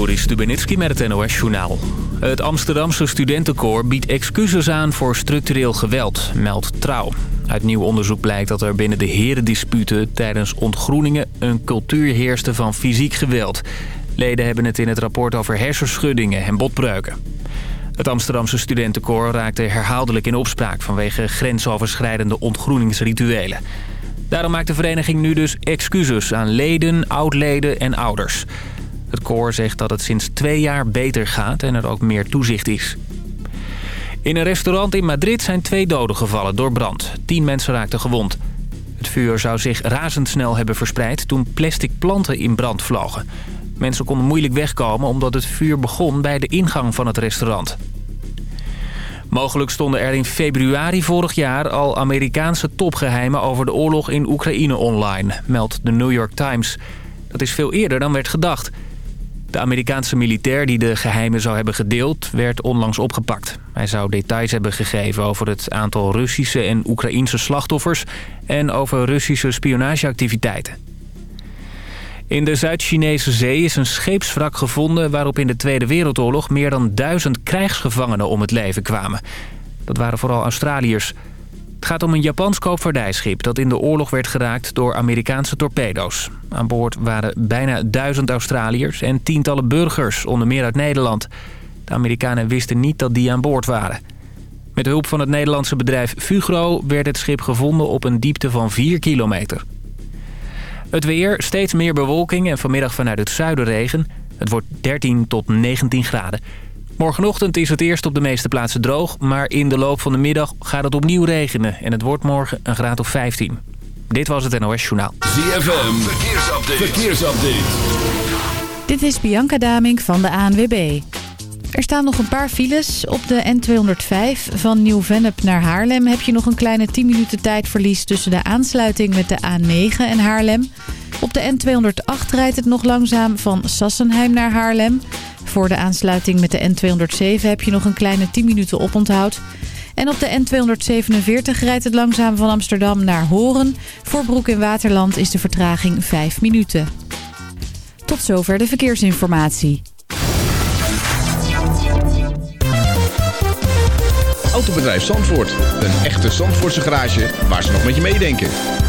Joris Stubenitski met het NOS-journaal. Het Amsterdamse studentenkoor biedt excuses aan voor structureel geweld, meldt Trouw. Uit nieuw onderzoek blijkt dat er binnen de herendisputen tijdens ontgroeningen... een cultuur heerste van fysiek geweld. Leden hebben het in het rapport over hersenschuddingen en botbreuken. Het Amsterdamse studentenkoor raakte herhaaldelijk in opspraak... vanwege grensoverschrijdende ontgroeningsrituelen. Daarom maakt de vereniging nu dus excuses aan leden, oudleden en ouders. Het koor zegt dat het sinds twee jaar beter gaat en er ook meer toezicht is. In een restaurant in Madrid zijn twee doden gevallen door brand. Tien mensen raakten gewond. Het vuur zou zich razendsnel hebben verspreid toen plastic planten in brand vlogen. Mensen konden moeilijk wegkomen omdat het vuur begon bij de ingang van het restaurant. Mogelijk stonden er in februari vorig jaar al Amerikaanse topgeheimen over de oorlog in Oekraïne online, meldt de New York Times. Dat is veel eerder dan werd gedacht. De Amerikaanse militair die de geheimen zou hebben gedeeld, werd onlangs opgepakt. Hij zou details hebben gegeven over het aantal Russische en Oekraïnse slachtoffers en over Russische spionageactiviteiten. In de Zuid-Chinese zee is een scheepswrak gevonden... waarop in de Tweede Wereldoorlog meer dan duizend krijgsgevangenen om het leven kwamen. Dat waren vooral Australiërs. Het gaat om een Japans koopvaardijschip dat in de oorlog werd geraakt door Amerikaanse torpedo's. Aan boord waren bijna duizend Australiërs en tientallen burgers, onder meer uit Nederland. De Amerikanen wisten niet dat die aan boord waren. Met hulp van het Nederlandse bedrijf Fugro werd het schip gevonden op een diepte van 4 kilometer. Het weer, steeds meer bewolking en vanmiddag vanuit het zuiden regen. Het wordt 13 tot 19 graden. Morgenochtend is het eerst op de meeste plaatsen droog... maar in de loop van de middag gaat het opnieuw regenen... en het wordt morgen een graad of 15. Dit was het NOS Journaal. ZFM, verkeersupdate. verkeersupdate. Dit is Bianca Damink van de ANWB. Er staan nog een paar files. Op de N205 van Nieuw-Vennep naar Haarlem heb je nog een kleine 10 minuten tijdverlies tussen de aansluiting met de A9 en Haarlem. Op de N208 rijdt het nog langzaam van Sassenheim naar Haarlem. Voor de aansluiting met de N207 heb je nog een kleine 10 minuten oponthoud. En op de N247 rijdt het langzaam van Amsterdam naar Horen. Voor Broek in Waterland is de vertraging 5 minuten. Tot zover de verkeersinformatie. Autobedrijf Zandvoort. Een echte Zandvoortse garage waar ze nog met je meedenken.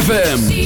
Day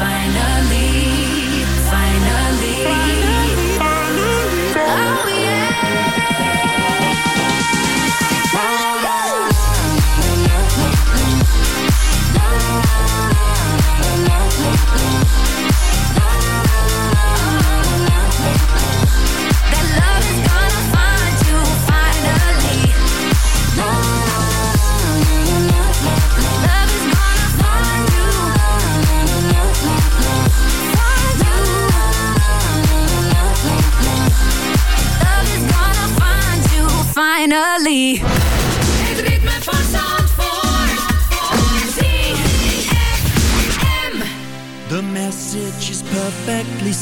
find us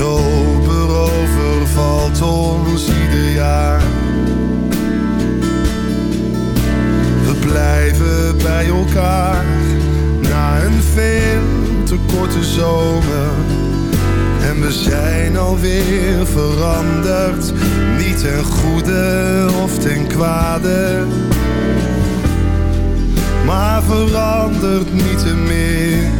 Oktober overvalt ons ieder jaar. We blijven bij elkaar na een veel te korte zomer. En we zijn alweer veranderd, niet ten goede of ten kwade. Maar verandert niet te meer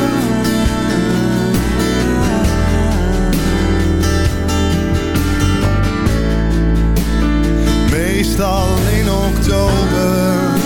Meestal in oktober.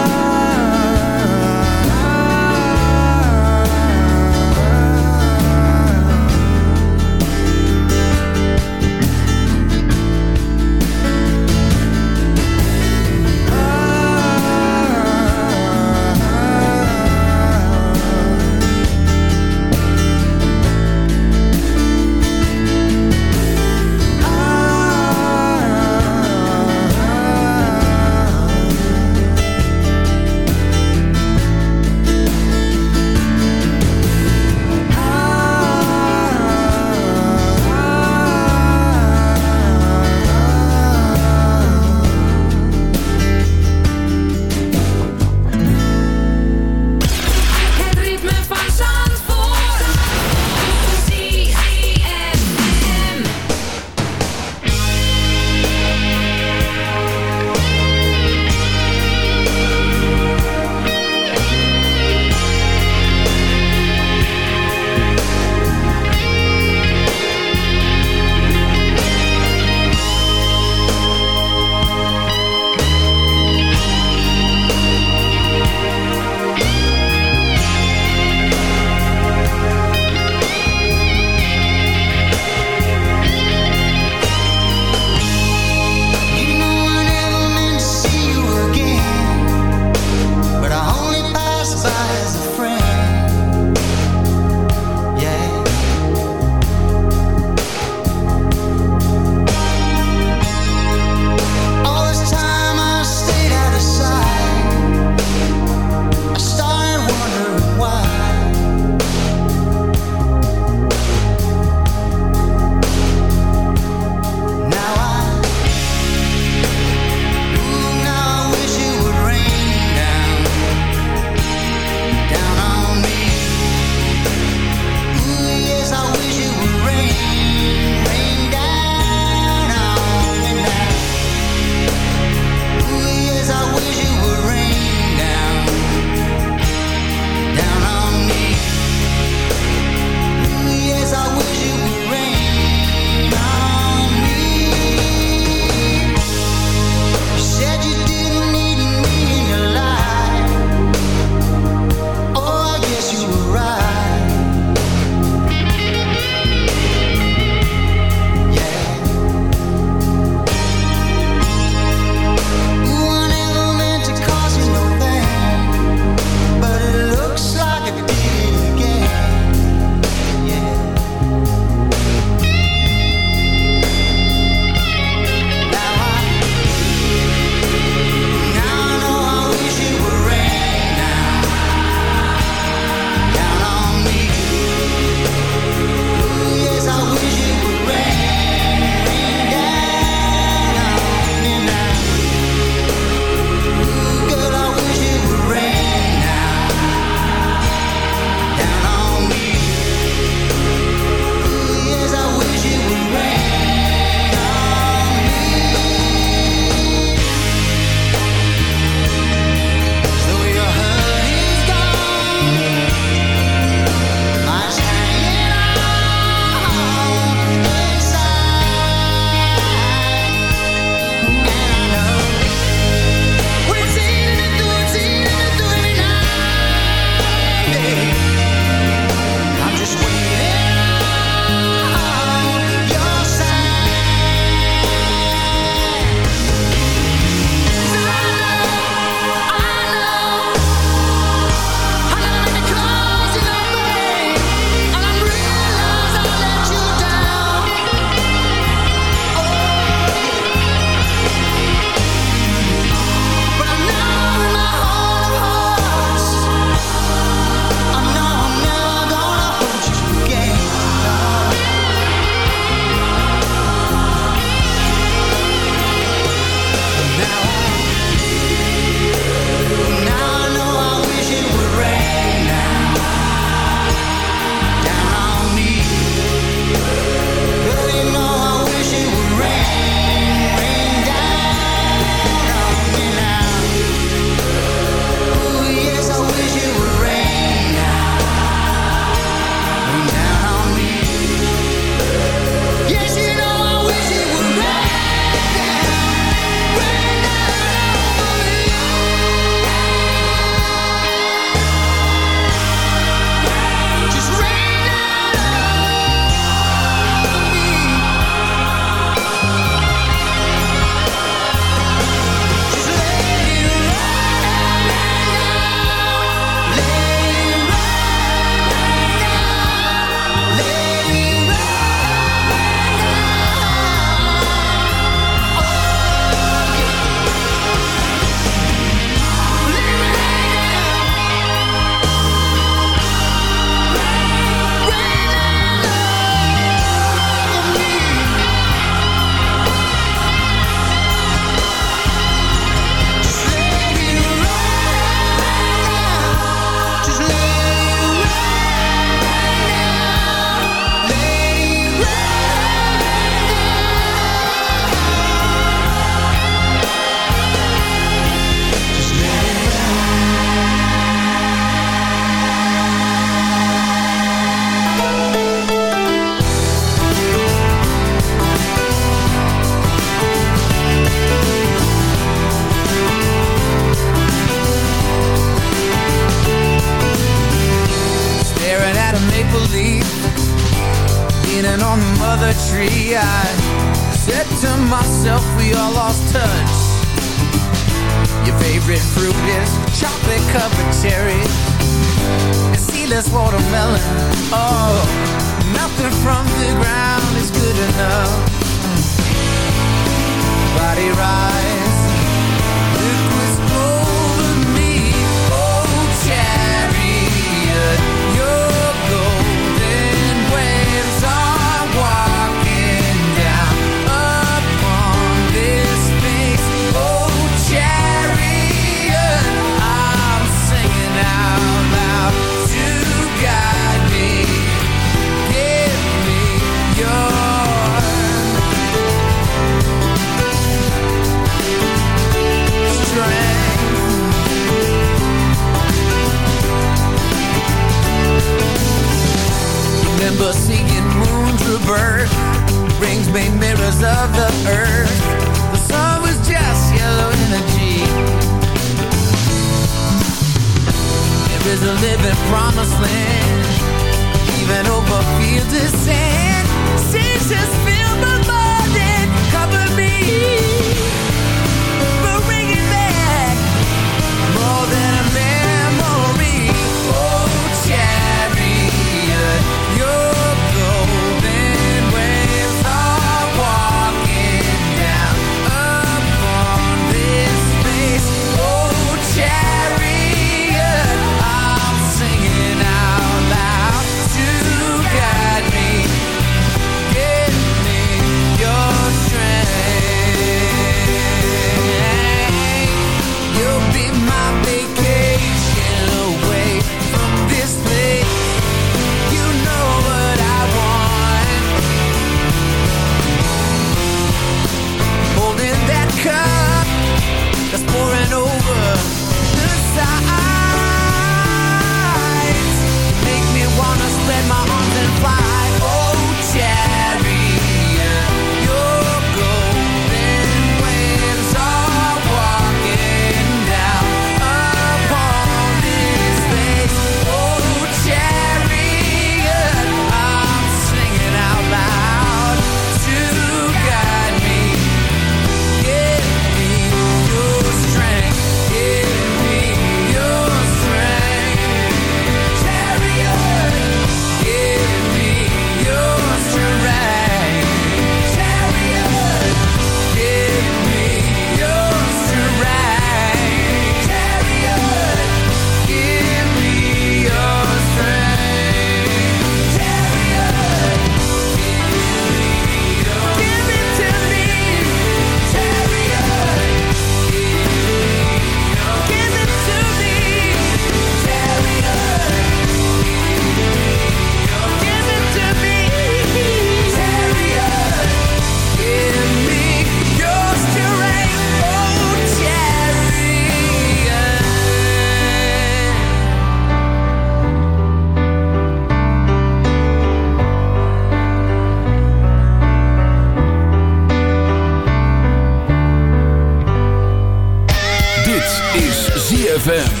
is ZFM.